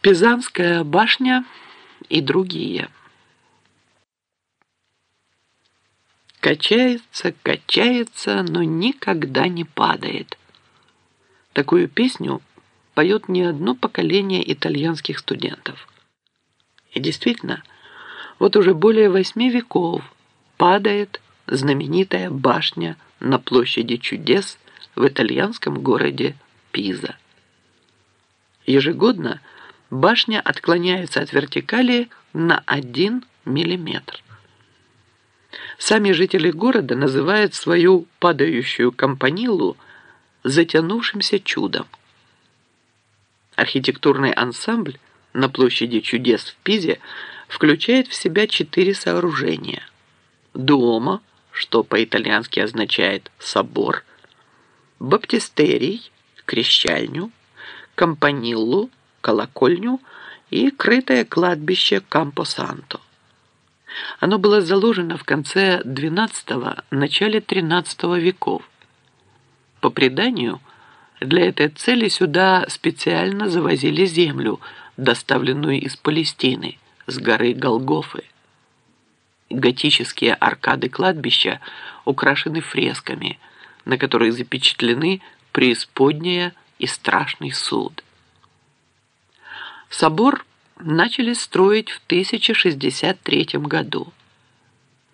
Пизанская башня и другие. Качается, качается, но никогда не падает. Такую песню поет не одно поколение итальянских студентов. И действительно, вот уже более восьми веков падает знаменитая башня на площади чудес в итальянском городе Пиза. Ежегодно башня отклоняется от вертикали на 1 миллиметр. Сами жители города называют свою падающую компанилу затянувшимся чудом. Архитектурный ансамбль на площади чудес в Пизе включает в себя четыре сооружения. Дуомо, что по-итальянски означает «собор», баптистерий, крещальню, компаниллу, колокольню и крытое кладбище Кампо-Санто. Оно было заложено в конце XII – начале XIII веков. По преданию, для этой цели сюда специально завозили землю, доставленную из Палестины, с горы Голгофы. Готические аркады кладбища украшены фресками, на которых запечатлены преисподняя и страшный суд. Собор начали строить в 1063 году,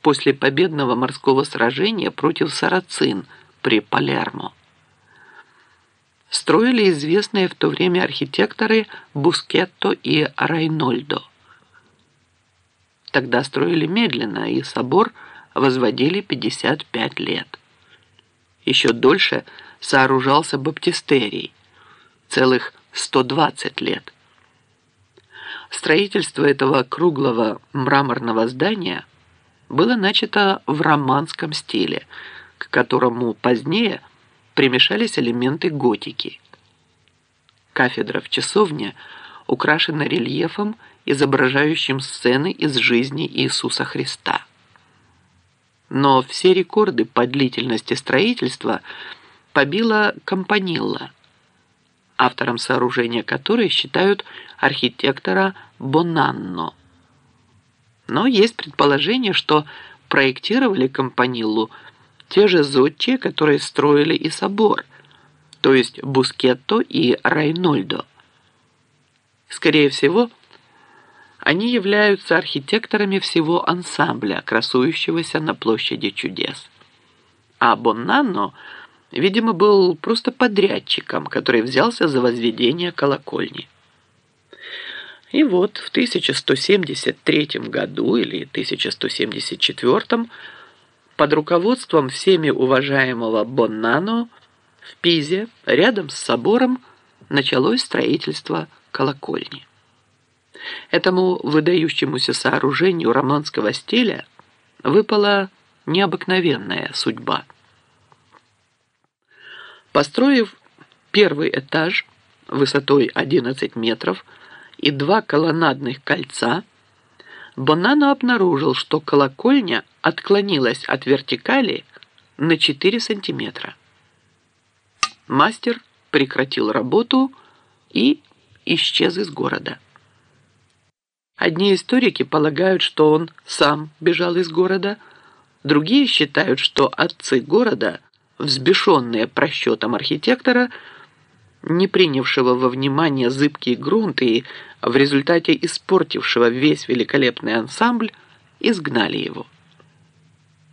после победного морского сражения против сарацин при Палермо. Строили известные в то время архитекторы Бускетто и Райнольдо. Тогда строили медленно, и собор возводили 55 лет. Еще дольше сооружался баптистерий, целых 120 лет. Строительство этого круглого мраморного здания было начато в романском стиле, к которому позднее примешались элементы готики. Кафедра в часовне украшена рельефом, изображающим сцены из жизни Иисуса Христа. Но все рекорды по длительности строительства побила Компанилла – автором сооружения которой считают архитектора Бонанно. Но есть предположение, что проектировали Компаниллу те же зодчие, которые строили и собор, то есть Бускетто и Райнольдо. Скорее всего, они являются архитекторами всего ансамбля, красующегося на площади чудес. А Бонанно – видимо, был просто подрядчиком, который взялся за возведение колокольни. И вот в 1173 году или 1174 под руководством всеми уважаемого Боннано в Пизе, рядом с собором, началось строительство колокольни. Этому выдающемуся сооружению романского стиля выпала необыкновенная судьба – Построив первый этаж высотой 11 метров и два колоннадных кольца, Бонано обнаружил, что колокольня отклонилась от вертикали на 4 сантиметра. Мастер прекратил работу и исчез из города. Одни историки полагают, что он сам бежал из города, другие считают, что отцы города – взбешенные просчетом архитектора, не принявшего во внимание зыбкий грунт и в результате испортившего весь великолепный ансамбль, изгнали его.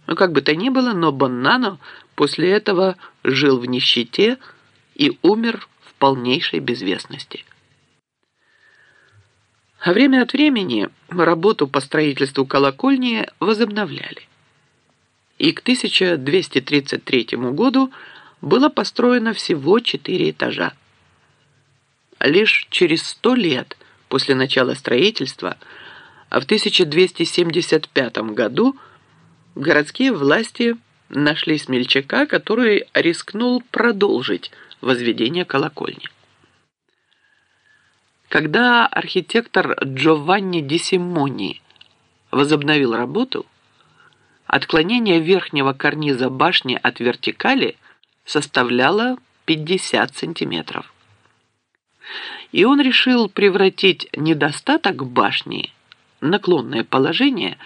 Но как бы то ни было, но Боннано после этого жил в нищете и умер в полнейшей безвестности. А время от времени работу по строительству колокольни возобновляли и к 1233 году было построено всего четыре этажа. Лишь через сто лет после начала строительства, а в 1275 году городские власти нашли смельчака, который рискнул продолжить возведение колокольни. Когда архитектор Джованни Ди Симони возобновил работу, Отклонение верхнего карниза башни от вертикали составляло 50 сантиметров. и он решил превратить недостаток башни, наклонное положение,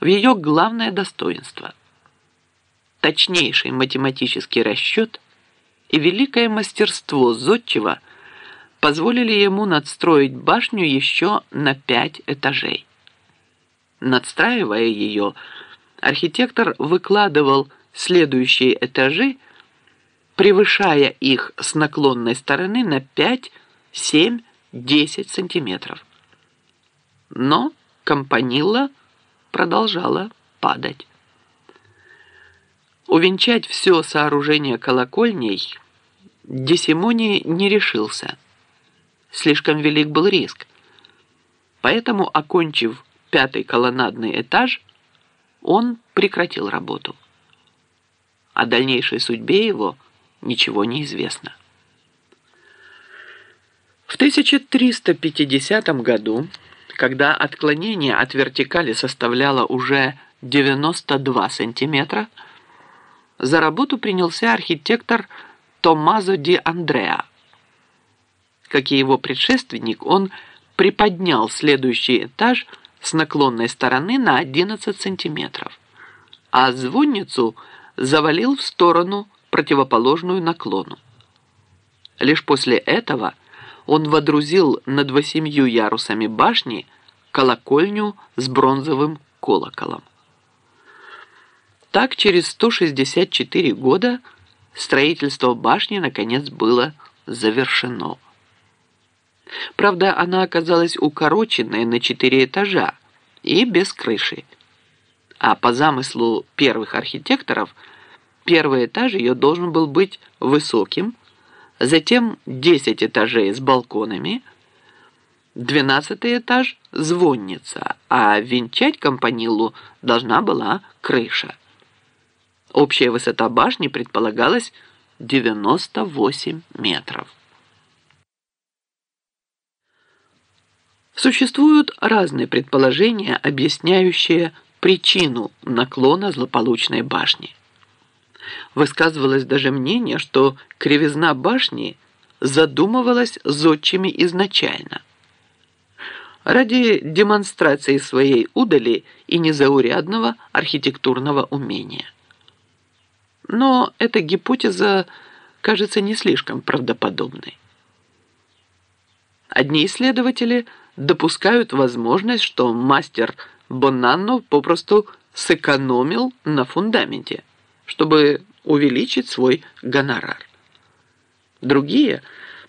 в ее главное достоинство. Точнейший математический расчет и великое мастерство Зодчего позволили ему надстроить башню еще на пять этажей. Надстраивая ее, архитектор выкладывал следующие этажи, превышая их с наклонной стороны на 5, 7, 10 сантиметров. Но компанила продолжала падать. Увенчать все сооружение колокольней Десимони не решился. Слишком велик был риск. Поэтому, окончив пятый колоннадный этаж, он прекратил работу. О дальнейшей судьбе его ничего не известно. В 1350 году, когда отклонение от вертикали составляло уже 92 сантиметра, за работу принялся архитектор Томазо ди Андреа. Как и его предшественник, он приподнял следующий этаж с наклонной стороны на 11 сантиметров, а звонницу завалил в сторону, противоположную наклону. Лишь после этого он водрузил над восемью ярусами башни колокольню с бронзовым колоколом. Так через 164 года строительство башни наконец было завершено. Правда, она оказалась укороченной на четыре этажа и без крыши. А по замыслу первых архитекторов, первый этаж ее должен был быть высоким, затем 10 этажей с балконами, 12 этаж – звонница, а венчать компанилу должна была крыша. Общая высота башни предполагалась 98 метров. Существуют разные предположения, объясняющие причину наклона злополучной башни. Высказывалось даже мнение, что кривизна башни задумывалась зодчими изначально. Ради демонстрации своей удали и незаурядного архитектурного умения. Но эта гипотеза кажется не слишком правдоподобной. Одни исследователи – допускают возможность, что мастер Бонанно попросту сэкономил на фундаменте, чтобы увеличить свой гонорар. Другие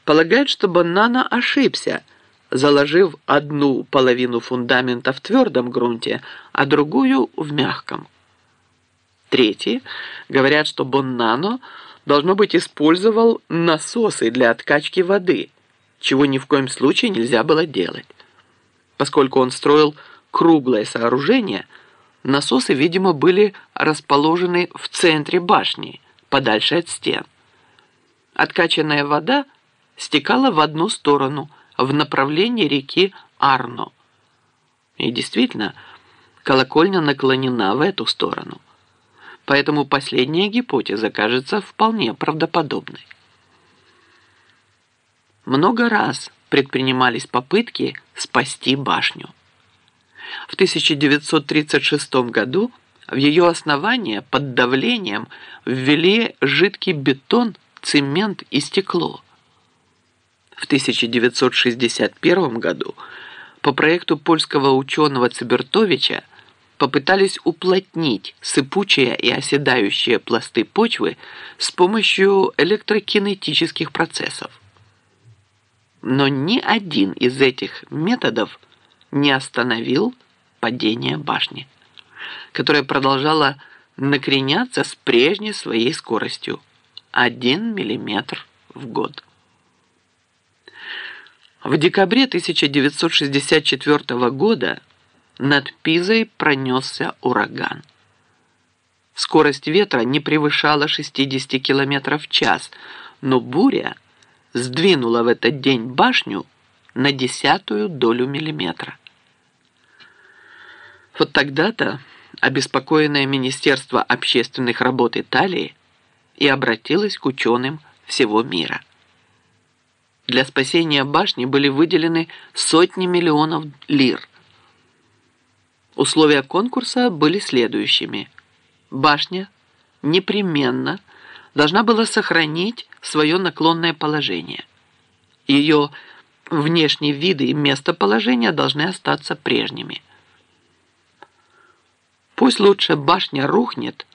полагают, что Бонанно ошибся, заложив одну половину фундамента в твердом грунте, а другую в мягком. Третьи говорят, что Боннано, должно быть, использовал насосы для откачки воды, чего ни в коем случае нельзя было делать. Поскольку он строил круглое сооружение, насосы, видимо, были расположены в центре башни, подальше от стен. Откачанная вода стекала в одну сторону, в направлении реки Арно. И действительно, колокольня наклонена в эту сторону. Поэтому последняя гипотеза кажется вполне правдоподобной. Много раз предпринимались попытки спасти башню. В 1936 году в ее основание под давлением ввели жидкий бетон, цемент и стекло. В 1961 году по проекту польского ученого Цибертовича попытались уплотнить сыпучие и оседающие пласты почвы с помощью электрокинетических процессов. Но ни один из этих методов не остановил падение башни, которая продолжала накреняться с прежней своей скоростью 1 мм в год. В декабре 1964 года над Пизой пронесся ураган. Скорость ветра не превышала 60 км в час, но буря – сдвинула в этот день башню на десятую долю миллиметра. Вот тогда-то обеспокоенное Министерство общественных работ Италии и обратилось к ученым всего мира. Для спасения башни были выделены сотни миллионов лир. Условия конкурса были следующими. Башня непременно должна была сохранить свое наклонное положение. Ее внешние виды и местоположение должны остаться прежними. Пусть лучше башня рухнет,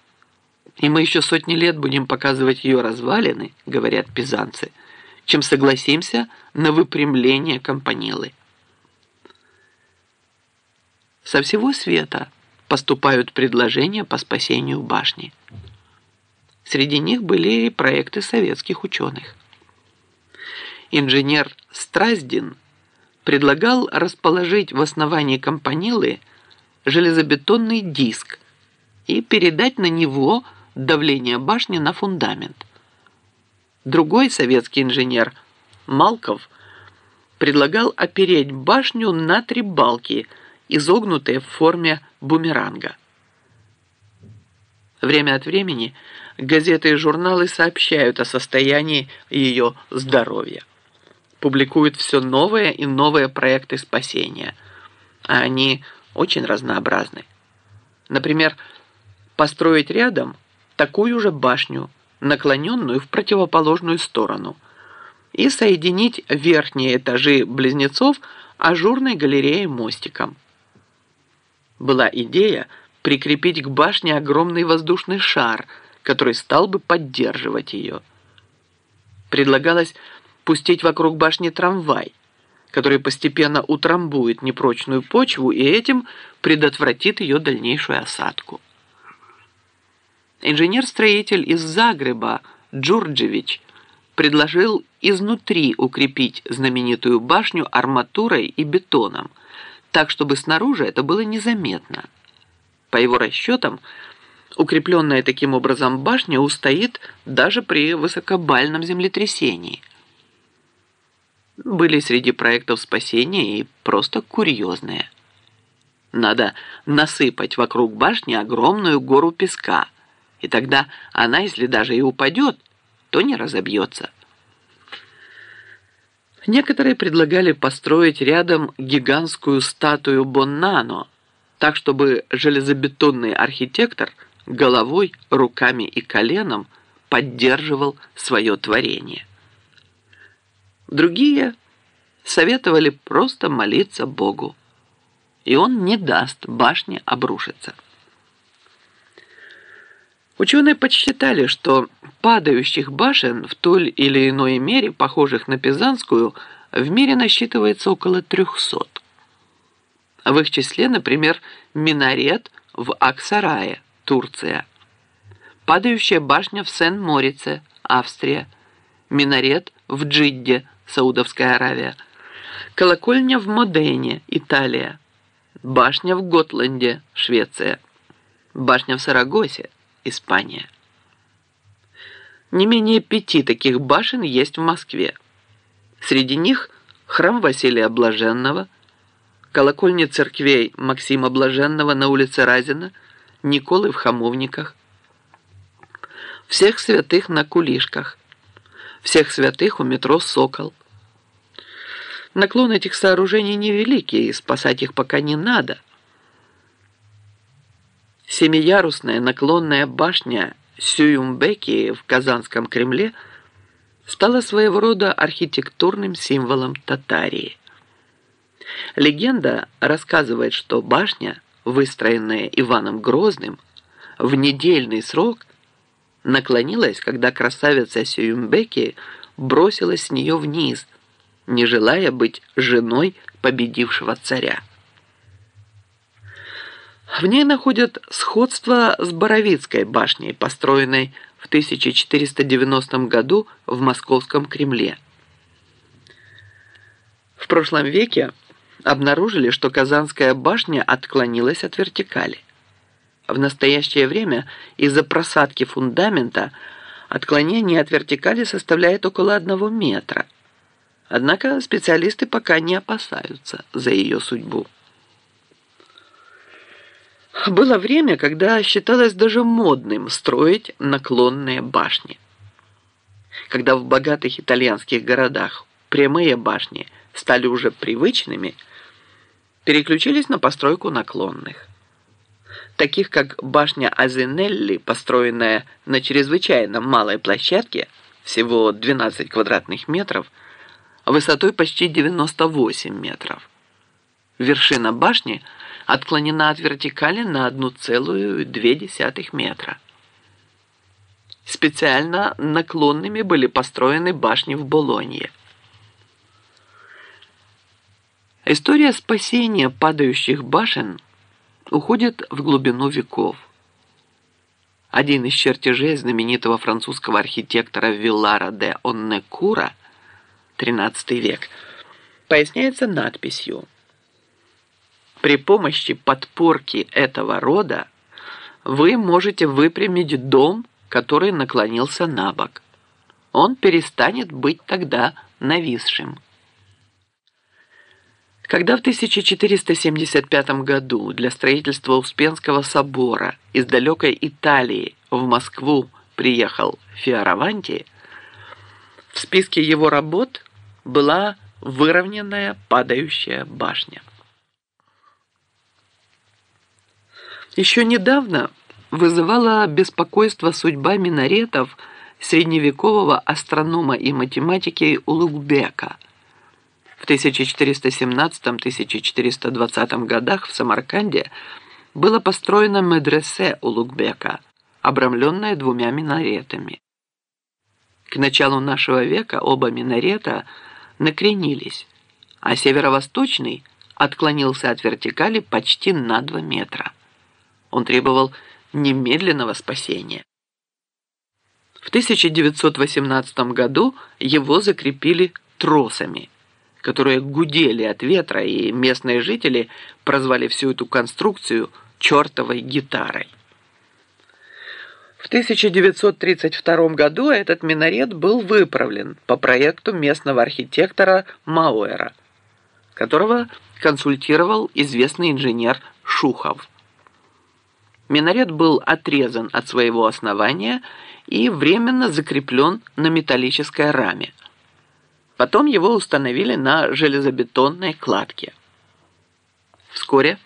и мы еще сотни лет будем показывать ее развалины, говорят пизанцы, чем согласимся на выпрямление компанилы. Со всего света поступают предложения по спасению башни. Среди них были и проекты советских ученых. Инженер Страздин предлагал расположить в основании компанилы железобетонный диск и передать на него давление башни на фундамент. Другой советский инженер, Малков, предлагал опереть башню на три балки, изогнутые в форме бумеранга. Время от времени газеты и журналы сообщают о состоянии ее здоровья. Публикуют все новые и новые проекты спасения, а они очень разнообразны. Например, построить рядом такую же башню, наклоненную в противоположную сторону, и соединить верхние этажи близнецов ажурной галереей мостиком. Была идея прикрепить к башне огромный воздушный шар, который стал бы поддерживать ее. Предлагалось пустить вокруг башни трамвай, который постепенно утрамбует непрочную почву и этим предотвратит ее дальнейшую осадку. Инженер-строитель из Загреба Джурджевич предложил изнутри укрепить знаменитую башню арматурой и бетоном, так, чтобы снаружи это было незаметно. По его расчетам, укрепленная таким образом башня устоит даже при высокобальном землетрясении. Были среди проектов спасения и просто курьезные. Надо насыпать вокруг башни огромную гору песка – и тогда она, если даже и упадет, то не разобьется. Некоторые предлагали построить рядом гигантскую статую Боннано, так чтобы железобетонный архитектор головой, руками и коленом поддерживал свое творение. Другие советовали просто молиться Богу, и он не даст башне обрушиться. Ученые подсчитали, что падающих башен в той или иной мере, похожих на Пизанскую, в мире насчитывается около 300. В их числе, например, минарет в Аксарае, Турция, падающая башня в Сен-Морице, Австрия, минарет в Джидде, Саудовская Аравия, колокольня в Модене, Италия, башня в Готланде, Швеция, башня в Сарагосе, Испания. Не менее пяти таких башен есть в Москве. Среди них храм Василия Блаженного, колокольня церквей Максима Блаженного на улице Разина, Николы в Хамовниках, всех святых на Кулишках, всех святых у метро «Сокол». Наклон этих сооружений невеликий, и спасать их пока не надо – Семиярусная наклонная башня Сююмбеки в Казанском Кремле стала своего рода архитектурным символом Татарии. Легенда рассказывает, что башня, выстроенная Иваном Грозным, в недельный срок наклонилась, когда красавица Сююмбеки бросилась с нее вниз, не желая быть женой победившего царя. В ней находят сходство с Боровицкой башней, построенной в 1490 году в Московском Кремле. В прошлом веке обнаружили, что Казанская башня отклонилась от вертикали. В настоящее время из-за просадки фундамента отклонение от вертикали составляет около одного метра. Однако специалисты пока не опасаются за ее судьбу. Было время, когда считалось даже модным строить наклонные башни. Когда в богатых итальянских городах прямые башни стали уже привычными, переключились на постройку наклонных. Таких как башня Азинелли, построенная на чрезвычайно малой площадке, всего 12 квадратных метров, высотой почти 98 метров. Вершина башни отклонена от вертикали на 1,2 метра. Специально наклонными были построены башни в Болонье. История спасения падающих башен уходит в глубину веков. Один из чертежей знаменитого французского архитектора Виллара де Оннекура, 13 век, поясняется надписью «При помощи подпорки этого рода вы можете выпрямить дом, который наклонился на бок. Он перестанет быть тогда нависшим». Когда в 1475 году для строительства Успенского собора из далекой Италии в Москву приехал Фиараванти, в списке его работ была выровненная падающая башня. Еще недавно вызывала беспокойство судьба минаретов средневекового астронома и математики Улугбека – в 1417-1420 годах в Самарканде было построено медресе Улугбека, обрамленное двумя минаретами. К началу нашего века оба минарета накренились, а северо-восточный отклонился от вертикали почти на 2 метра. Он требовал немедленного спасения. В 1918 году его закрепили тросами – которые гудели от ветра, и местные жители прозвали всю эту конструкцию «чертовой гитарой». В 1932 году этот минарет был выправлен по проекту местного архитектора Мауэра, которого консультировал известный инженер Шухов. Минарет был отрезан от своего основания и временно закреплен на металлической раме – Потом его установили на железобетонной кладке. Вскоре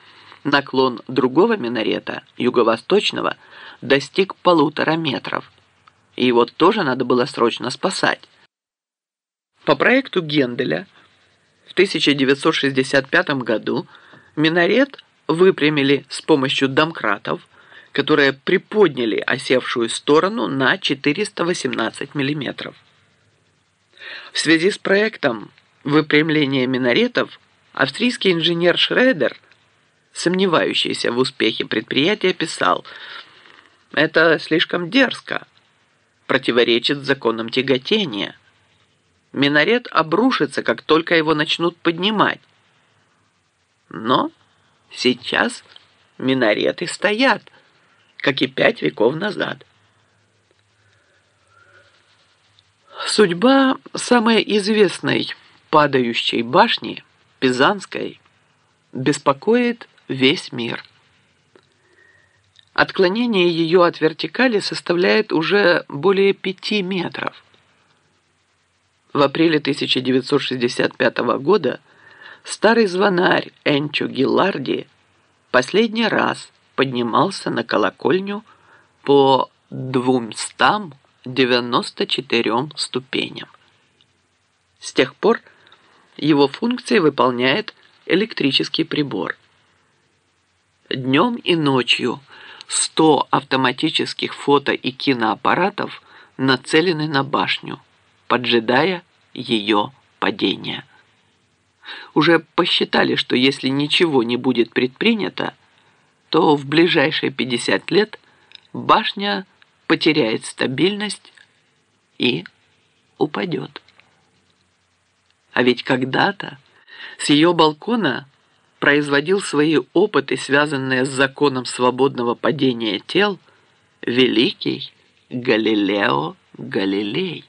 наклон другого минарета, юго-восточного, достиг полутора метров. И его тоже надо было срочно спасать. По проекту Генделя в 1965 году минарет выпрямили с помощью домкратов, которые приподняли осевшую сторону на 418 миллиметров. В связи с проектом выпрямления минаретов австрийский инженер Шредер, сомневающийся в успехе предприятия, писал «Это слишком дерзко, противоречит законам тяготения. Минарет обрушится, как только его начнут поднимать. Но сейчас минареты стоят, как и пять веков назад». Судьба самой известной падающей башни, Пизанской, беспокоит весь мир. Отклонение ее от вертикали составляет уже более пяти метров. В апреле 1965 года старый звонарь Энчо Гилларди последний раз поднимался на колокольню по двумстам 94 ступеням. С тех пор его функции выполняет электрический прибор. Днем и ночью 100 автоматических фото- и киноаппаратов нацелены на башню, поджидая ее падения. Уже посчитали, что если ничего не будет предпринято, то в ближайшие 50 лет башня – потеряет стабильность и упадет. А ведь когда-то с ее балкона производил свои опыты, связанные с законом свободного падения тел, великий Галилео Галилей.